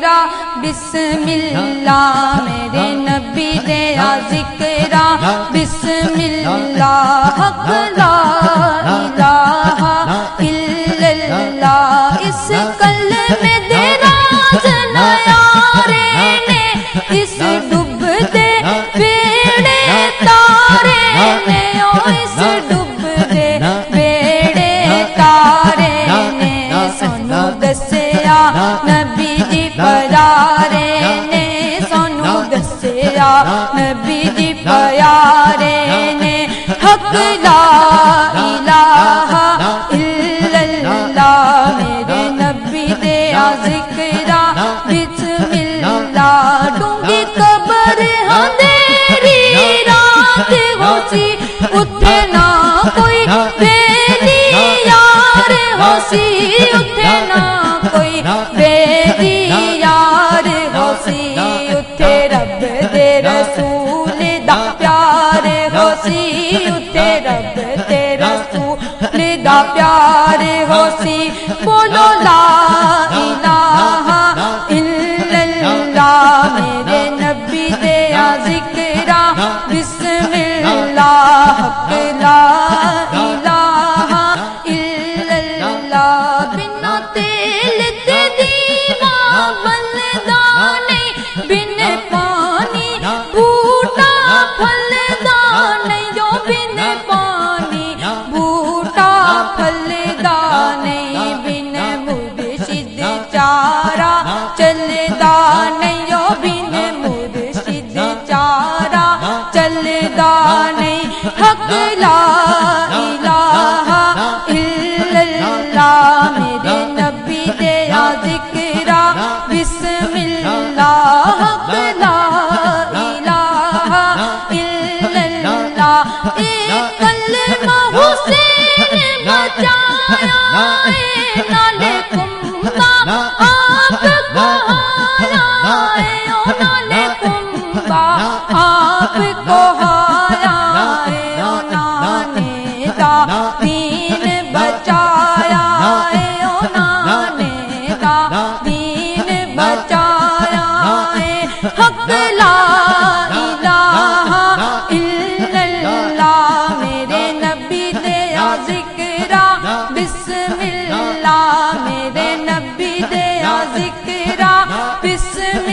ذکرا بسم اللہ، میرے نبی تیرا ذکرا بسم اللہ حق، لا الہ الا اللہ، اس کل میں دیرا نیارے نے۔ اس دو دسیا نبی جی پیارے نے سونو دسیا، نبی جی پیارے نے حق لا الہ الا اللہ، میرے نبی دیا ذکرا بسم اللہ ڈونگی قبر اندھیری رات ہو سی اٹھے ہو سی اٹھے نہ کوئی بیلی یار ہو سی اٹھے رب دے رسول دا پیار ہو سی اٹھے رب دے رسول دا پیار ہو سی بولو لا لا الہ الا اللہ میرے نبی دیا ذکرا بسم اللہ. حق لا الہ الا اللہ. ایک کلمہ حسین بچایا اے نالے کمبا آپ کو آیا اے نالے کمبا آپ کو آیا بچایا ہے۔ حق لا الہ الا اللہ۔ میرے نبی دیا ذکرا بسم اللہ۔ میرے نبی دیا ذکرا بسم